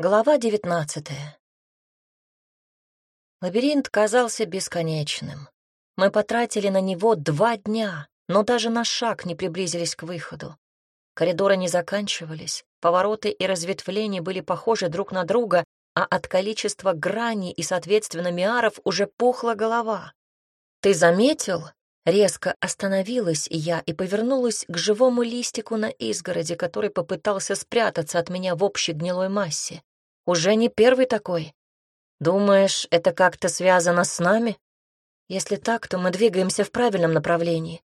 Глава девятнадцатая. Лабиринт казался бесконечным. Мы потратили на него два дня, но даже на шаг не приблизились к выходу. Коридоры не заканчивались, повороты и разветвления были похожи друг на друга, а от количества граней и, соответственно, миаров уже пухла голова. «Ты заметил?» Резко остановилась я и повернулась к живому листику на изгороде, который попытался спрятаться от меня в общей гнилой массе. Уже не первый такой. Думаешь, это как-то связано с нами? Если так, то мы двигаемся в правильном направлении.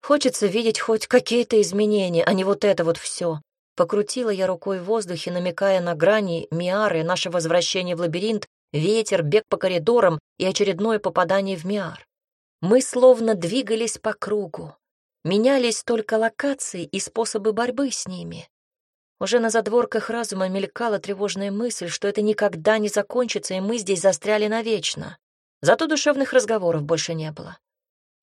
Хочется видеть хоть какие-то изменения, а не вот это вот все. Покрутила я рукой в воздухе, намекая на грани, миары, наше возвращение в лабиринт, ветер, бег по коридорам и очередное попадание в миар. Мы словно двигались по кругу. Менялись только локации и способы борьбы с ними. Уже на задворках разума мелькала тревожная мысль, что это никогда не закончится, и мы здесь застряли навечно. Зато душевных разговоров больше не было.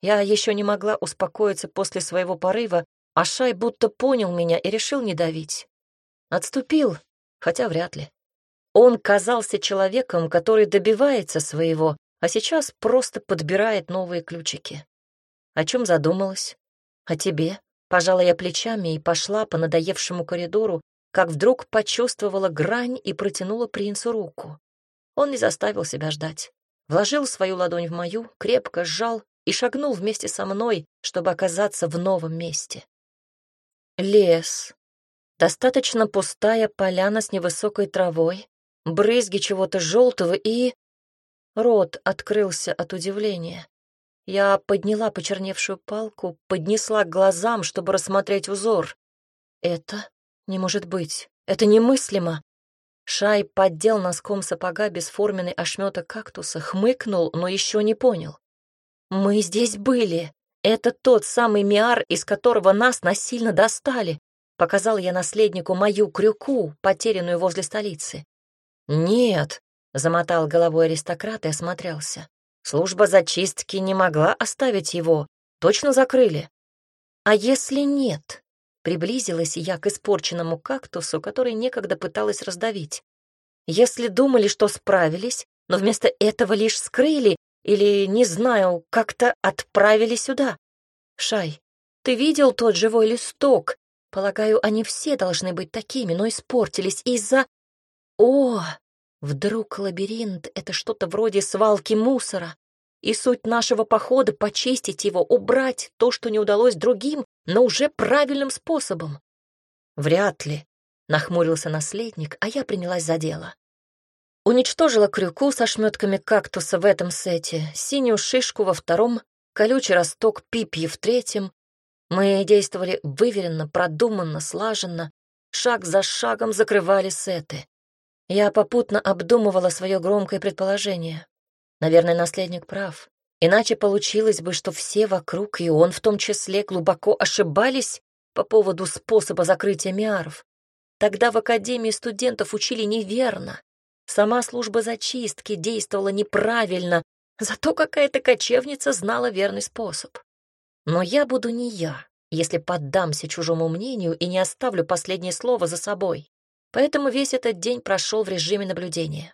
Я еще не могла успокоиться после своего порыва, а Шай будто понял меня и решил не давить. Отступил, хотя вряд ли. Он казался человеком, который добивается своего, а сейчас просто подбирает новые ключики. О чем задумалась? О тебе? Пожала я плечами и пошла по надоевшему коридору, как вдруг почувствовала грань и протянула принцу руку. Он не заставил себя ждать. Вложил свою ладонь в мою, крепко сжал и шагнул вместе со мной, чтобы оказаться в новом месте. Лес. Достаточно пустая поляна с невысокой травой, брызги чего-то желтого и... Рот открылся от удивления. Я подняла почерневшую палку, поднесла к глазам, чтобы рассмотреть узор. Это не может быть. Это немыслимо. Шай поддел носком сапога бесформенный ошметок кактуса, хмыкнул, но еще не понял. «Мы здесь были. Это тот самый Миар, из которого нас насильно достали», показал я наследнику мою крюку, потерянную возле столицы. «Нет», — замотал головой аристократ и осмотрелся. Служба зачистки не могла оставить его. Точно закрыли. А если нет? Приблизилась я к испорченному кактусу, который некогда пыталась раздавить. Если думали, что справились, но вместо этого лишь скрыли или, не знаю, как-то отправили сюда. Шай, ты видел тот живой листок? Полагаю, они все должны быть такими, но испортились из-за... О, Вдруг лабиринт — это что-то вроде свалки мусора, и суть нашего похода — почистить его, убрать то, что не удалось другим, но уже правильным способом. Вряд ли, — нахмурился наследник, а я принялась за дело. Уничтожила крюку со шметками кактуса в этом сете, синюю шишку во втором, колючий росток пипьи в третьем. Мы действовали выверенно, продуманно, слаженно, шаг за шагом закрывали сеты. Я попутно обдумывала свое громкое предположение. Наверное, наследник прав. Иначе получилось бы, что все вокруг, и он в том числе, глубоко ошибались по поводу способа закрытия миаров. Тогда в Академии студентов учили неверно. Сама служба зачистки действовала неправильно, зато какая-то кочевница знала верный способ. Но я буду не я, если поддамся чужому мнению и не оставлю последнее слово за собой. Поэтому весь этот день прошел в режиме наблюдения.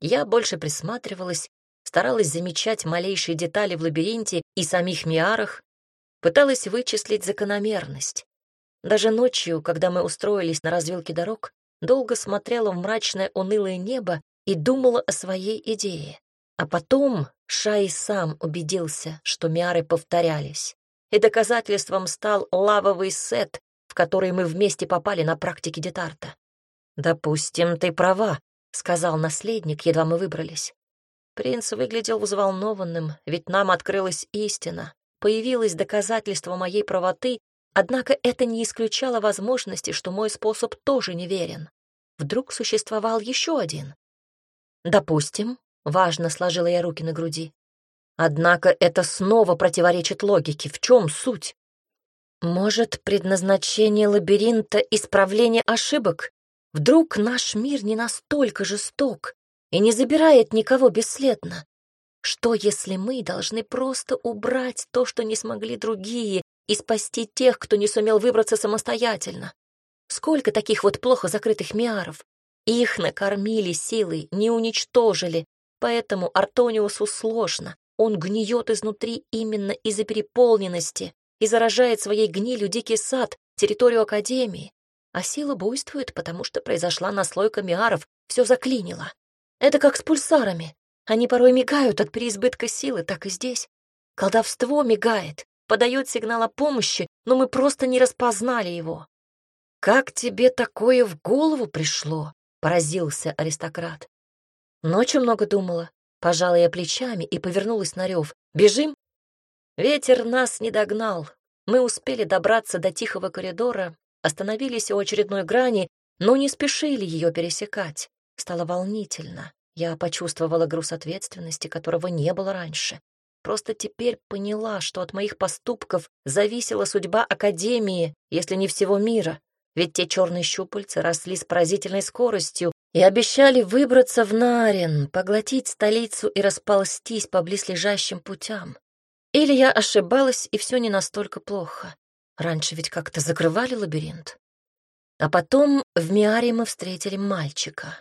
Я больше присматривалась, старалась замечать малейшие детали в лабиринте и самих миарах, пыталась вычислить закономерность. Даже ночью, когда мы устроились на развилке дорог, долго смотрела в мрачное унылое небо и думала о своей идее. А потом Шай сам убедился, что миары повторялись. И доказательством стал лавовый сет, в который мы вместе попали на практике Детарта. «Допустим, ты права», — сказал наследник, едва мы выбрались. Принц выглядел взволнованным, ведь нам открылась истина. Появилось доказательство моей правоты, однако это не исключало возможности, что мой способ тоже неверен. Вдруг существовал еще один. «Допустим», — важно сложила я руки на груди. «Однако это снова противоречит логике. В чем суть?» «Может, предназначение лабиринта — исправление ошибок?» Вдруг наш мир не настолько жесток и не забирает никого бесследно? Что, если мы должны просто убрать то, что не смогли другие, и спасти тех, кто не сумел выбраться самостоятельно? Сколько таких вот плохо закрытых миаров? Их накормили силой, не уничтожили, поэтому Артониусу сложно. Он гниет изнутри именно из-за переполненности и заражает своей гнилью дикий сад, территорию Академии. А сила буйствует, потому что произошла наслойка миаров, все заклинило. Это как с пульсарами. Они порой мигают от переизбытка силы, так и здесь. Колдовство мигает, подает сигнал о помощи, но мы просто не распознали его. «Как тебе такое в голову пришло?» — поразился аристократ. Ночью много думала. Пожала я плечами и повернулась на рев. «Бежим?» Ветер нас не догнал. Мы успели добраться до тихого коридора, остановились у очередной грани, но не спешили ее пересекать. Стало волнительно. Я почувствовала груз ответственности, которого не было раньше. Просто теперь поняла, что от моих поступков зависела судьба Академии, если не всего мира. Ведь те черные щупальца росли с поразительной скоростью и обещали выбраться в Нарин, поглотить столицу и расползтись по близлежащим путям. Или я ошибалась, и все не настолько плохо. Раньше ведь как-то закрывали лабиринт. А потом в Миаре мы встретили мальчика.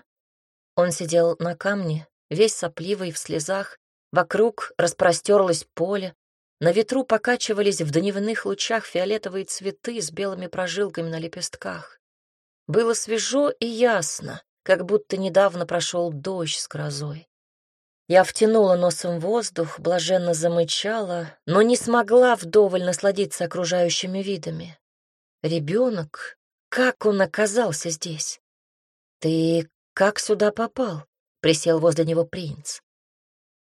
Он сидел на камне, весь сопливый в слезах, вокруг распростерлось поле, на ветру покачивались в дневных лучах фиолетовые цветы с белыми прожилками на лепестках. Было свежо и ясно, как будто недавно прошел дождь с грозой. Я втянула носом воздух, блаженно замычала, но не смогла вдоволь насладиться окружающими видами. Ребенок, как он оказался здесь? Ты как сюда попал? Присел возле него принц.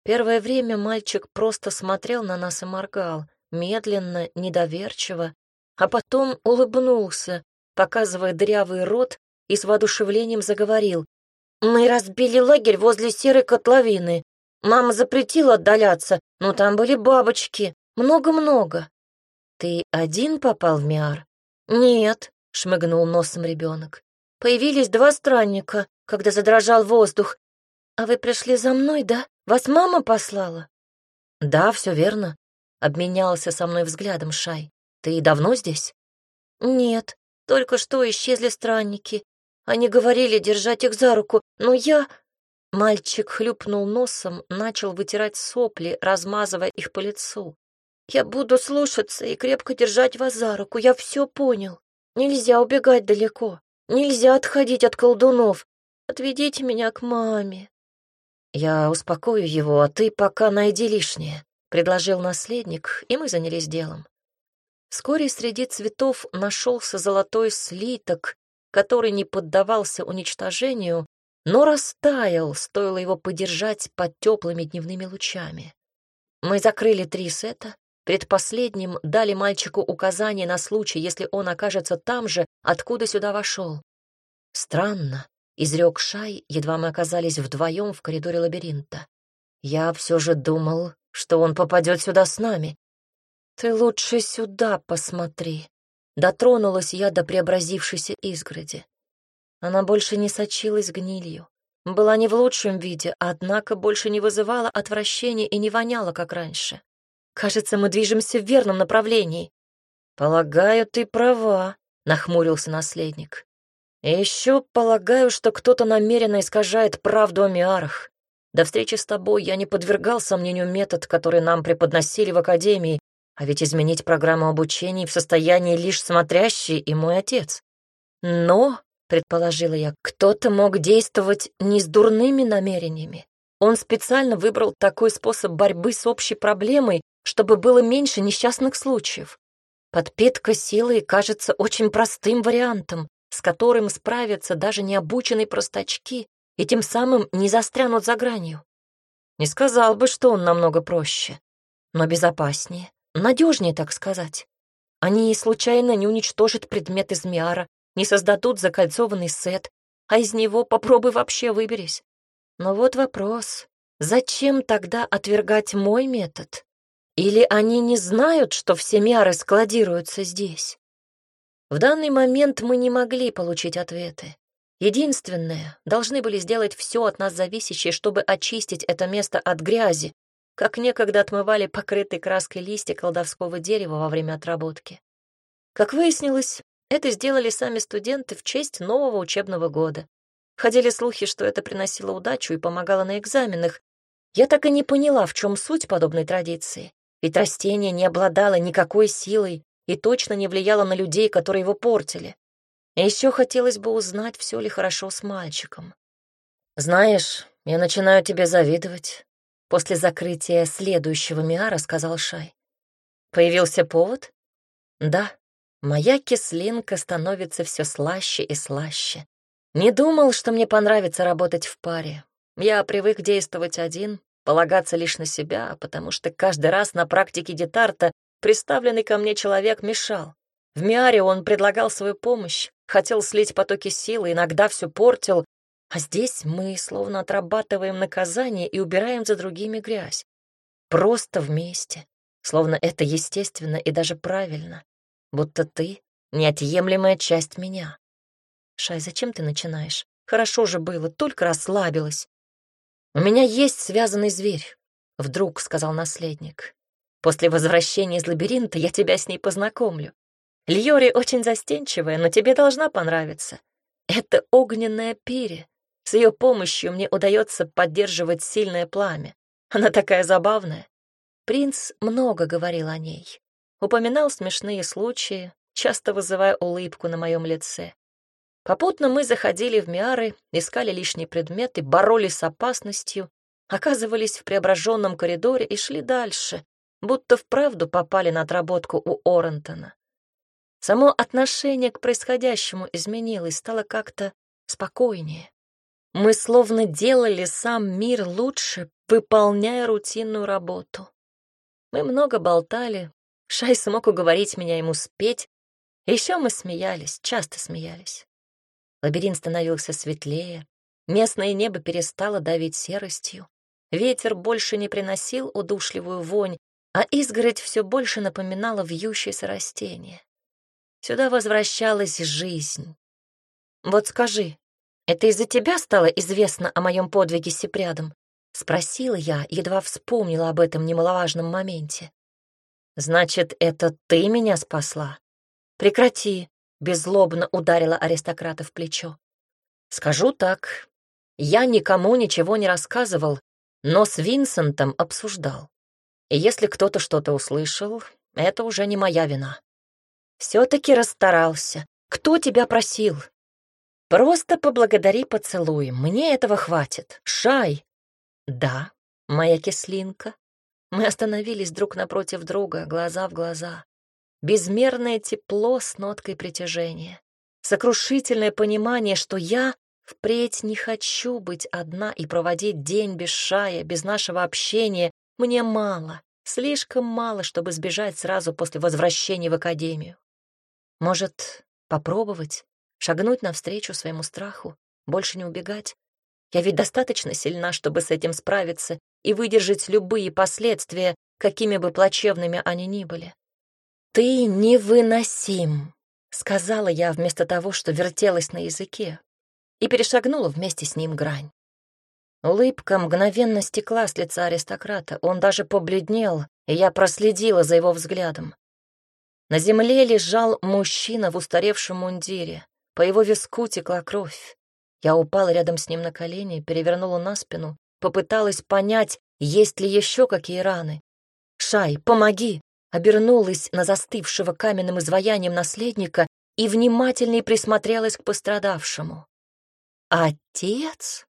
Первое время мальчик просто смотрел на нас и моргал, медленно, недоверчиво, а потом улыбнулся, показывая дырявый рот, и с воодушевлением заговорил. «Мы разбили лагерь возле серой котловины. Мама запретила отдаляться, но там были бабочки. Много-много. Ты один попал в Миар? Нет, шмыгнул носом ребенок. Появились два странника, когда задрожал воздух. А вы пришли за мной, да? Вас мама послала? Да, все верно. Обменялся со мной взглядом Шай. Ты давно здесь? Нет, только что исчезли странники. Они говорили держать их за руку, но я... Мальчик хлюпнул носом, начал вытирать сопли, размазывая их по лицу. «Я буду слушаться и крепко держать вас за руку, я все понял. Нельзя убегать далеко, нельзя отходить от колдунов. Отведите меня к маме». «Я успокою его, а ты пока найди лишнее», — предложил наследник, и мы занялись делом. Вскоре среди цветов нашелся золотой слиток, который не поддавался уничтожению, но растаял, стоило его подержать под теплыми дневными лучами. Мы закрыли три сета, предпоследним дали мальчику указание на случай, если он окажется там же, откуда сюда вошел. Странно, изрек Шай, едва мы оказались вдвоем в коридоре лабиринта. Я все же думал, что он попадет сюда с нами. Ты лучше сюда посмотри. Дотронулась я до преобразившейся изгороди. Она больше не сочилась гнилью. Была не в лучшем виде, однако больше не вызывала отвращения и не воняла, как раньше. Кажется, мы движемся в верном направлении. Полагаю, ты права, нахмурился наследник. Еще полагаю, что кто-то намеренно искажает правду о Миарах. До встречи с тобой я не подвергал сомнению метод, который нам преподносили в Академии, а ведь изменить программу обучения в состоянии лишь смотрящий и мой отец. Но предположила я, кто-то мог действовать не с дурными намерениями. Он специально выбрал такой способ борьбы с общей проблемой, чтобы было меньше несчастных случаев. Подпитка силой кажется очень простым вариантом, с которым справятся даже необученные простачки и тем самым не застрянут за гранью. Не сказал бы, что он намного проще, но безопаснее, надежнее, так сказать. Они случайно не уничтожат предмет из Миара, не создадут закольцованный сет, а из него попробуй вообще выберись. Но вот вопрос, зачем тогда отвергать мой метод? Или они не знают, что все мяры складируются здесь? В данный момент мы не могли получить ответы. Единственное, должны были сделать все от нас зависящее, чтобы очистить это место от грязи, как некогда отмывали покрытые краской листья колдовского дерева во время отработки. Как выяснилось, это сделали сами студенты в честь нового учебного года. Ходили слухи, что это приносило удачу и помогало на экзаменах. Я так и не поняла, в чем суть подобной традиции. Ведь растение не обладало никакой силой и точно не влияло на людей, которые его портили. Еще хотелось бы узнать, все ли хорошо с мальчиком. «Знаешь, я начинаю тебе завидовать», — после закрытия следующего Миара сказал Шай. «Появился повод?» «Да, моя кислинка становится все слаще и слаще. Не думал, что мне понравится работать в паре. Я привык действовать один, полагаться лишь на себя, потому что каждый раз на практике детарта представленный ко мне человек мешал. В Миаре он предлагал свою помощь, хотел слить потоки силы, иногда все портил, а здесь мы словно отрабатываем наказание и убираем за другими грязь. Просто вместе, словно это естественно и даже правильно, будто ты — неотъемлемая часть меня. Шай, зачем ты начинаешь? Хорошо же было, только расслабилась. «У меня есть связанный зверь», — вдруг сказал наследник. «После возвращения из лабиринта я тебя с ней познакомлю. Льори очень застенчивая, но тебе должна понравиться. Это огненная пере. С ее помощью мне удается поддерживать сильное пламя. Она такая забавная. Принц много говорил о ней. Упоминал смешные случаи, часто вызывая улыбку на моем лице. Попутно мы заходили в Миары, искали лишние предметы, боролись с опасностью, оказывались в преображенном коридоре и шли дальше, будто вправду попали на отработку у Орентона. Само отношение к происходящему изменилось, стало как-то спокойнее. Мы словно делали сам мир лучше, выполняя рутинную работу. Мы много болтали, Шай смог уговорить меня ему спеть, еще мы смеялись, часто смеялись. Лабиринт становился светлее, местное небо перестало давить серостью, ветер больше не приносил удушливую вонь, а изгородь все больше напоминала вьющееся растение. Сюда возвращалась жизнь. «Вот скажи, это из-за тебя стало известно о моем подвиге с Сепрядом?» — спросила я, едва вспомнила об этом немаловажном моменте. «Значит, это ты меня спасла?» «Прекрати», Беззлобно ударила аристократа в плечо. «Скажу так, я никому ничего не рассказывал, но с Винсентом обсуждал. И если кто-то что-то услышал, это уже не моя вина. Все-таки расстарался. Кто тебя просил? Просто поблагодари поцелуй, мне этого хватит. Шай!» «Да, моя кислинка». Мы остановились друг напротив друга, глаза в глаза безмерное тепло с ноткой притяжения, сокрушительное понимание, что я впредь не хочу быть одна и проводить день без шая, без нашего общения. Мне мало, слишком мало, чтобы сбежать сразу после возвращения в академию. Может, попробовать, шагнуть навстречу своему страху, больше не убегать? Я ведь достаточно сильна, чтобы с этим справиться и выдержать любые последствия, какими бы плачевными они ни были. «Ты невыносим», — сказала я вместо того, что вертелась на языке, и перешагнула вместе с ним грань. Улыбка мгновенно стекла с лица аристократа, он даже побледнел, и я проследила за его взглядом. На земле лежал мужчина в устаревшем мундире, по его виску текла кровь. Я упала рядом с ним на колени, перевернула на спину, попыталась понять, есть ли еще какие раны. «Шай, помоги!» обернулась на застывшего каменным изваянием наследника и внимательней присмотрелась к пострадавшему. «Отец?»